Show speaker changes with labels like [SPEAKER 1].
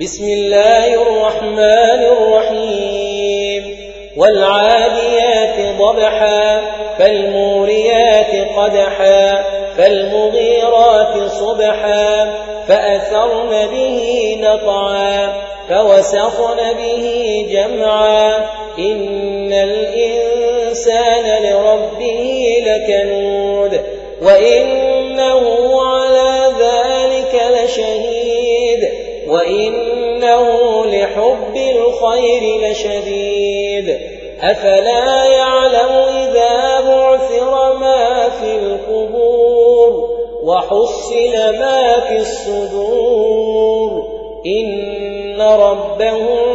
[SPEAKER 1] بسم الله الرحمن الرحيم والعاديات ضبحا فالموريات قدحا فالمغيرات صبحا فأثرن به نطعا فوسطن به جمعا إن الإنسان لربه لكنود وإنه وإنه لحب الخير لشديد أفلا يعلم إذا بعثر ما في القبور وحصل ما في الصدور إن ربهم